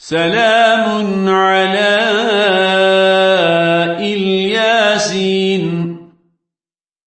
سلام على إلياسين.